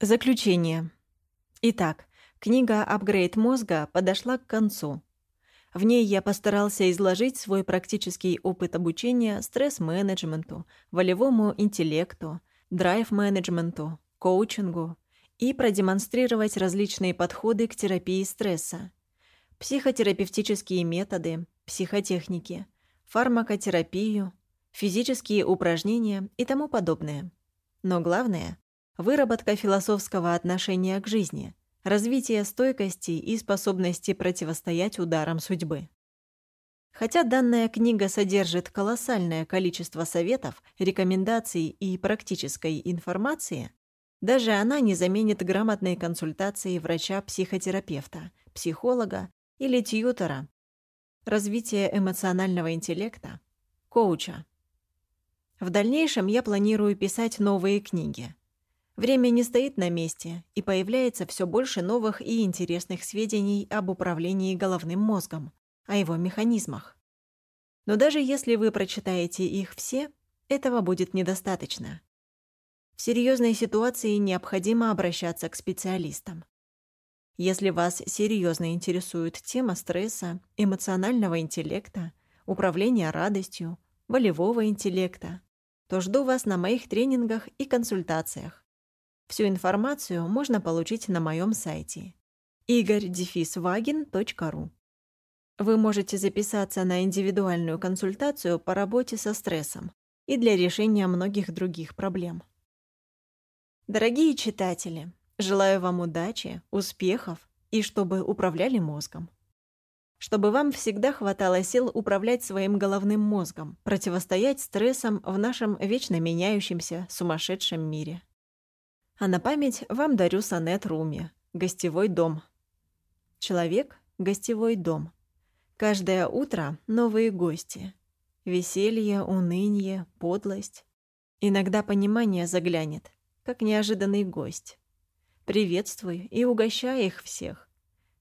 Заключение. Итак, книга «Апгрейд мозга» подошла к концу. В ней я постарался изложить свой практический опыт обучения стресс-менеджменту, волевому интеллекту, драйв-менеджменту, коучингу и продемонстрировать различные подходы к терапии стресса, психотерапевтические методы, психотехники, фармакотерапию, физические упражнения и тому подобное. Но главное — выработка философского отношения к жизни, развитие стойкости и способности противостоять ударам судьбы. Хотя данная книга содержит колоссальное количество советов, рекомендаций и практической информации, даже она не заменит грамотной консультации врача-психотерапевта, психолога или тьютера, развитие эмоционального интеллекта, коуча. В дальнейшем я планирую писать новые книги. Время не стоит на месте, и появляется все больше новых и интересных сведений об управлении головным мозгом, о его механизмах. Но даже если вы прочитаете их все, этого будет недостаточно. В серьезной ситуации необходимо обращаться к специалистам. Если вас серьезно интересует тема стресса, эмоционального интеллекта, управления радостью, волевого интеллекта, то жду вас на моих тренингах и консультациях. Всю информацию можно получить на моем сайте igorь-vagin.ru Вы можете записаться на индивидуальную консультацию по работе со стрессом и для решения многих других проблем. Дорогие читатели, желаю вам удачи, успехов и чтобы управляли мозгом. Чтобы вам всегда хватало сил управлять своим головным мозгом, противостоять стрессам в нашем вечно меняющемся, сумасшедшем мире. А на память вам дарю сонет Руми «Гостевой дом». Человек — гостевой дом. Каждое утро новые гости. Веселье, уныние, подлость. Иногда понимание заглянет — как неожиданный гость. Приветствуй и угощай их всех.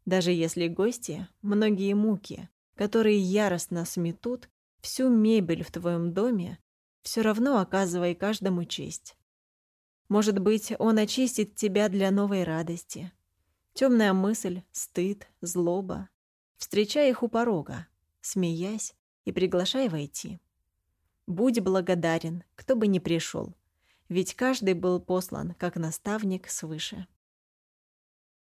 Даже если гости — многие муки, которые яростно сметут всю мебель в твоем доме, все равно оказывай каждому честь. Может быть, он очистит тебя для новой радости. Темная мысль, стыд, злоба. Встречай их у порога, смеясь и приглашай войти. Будь благодарен, кто бы ни пришел, ведь каждый был послан как наставник свыше.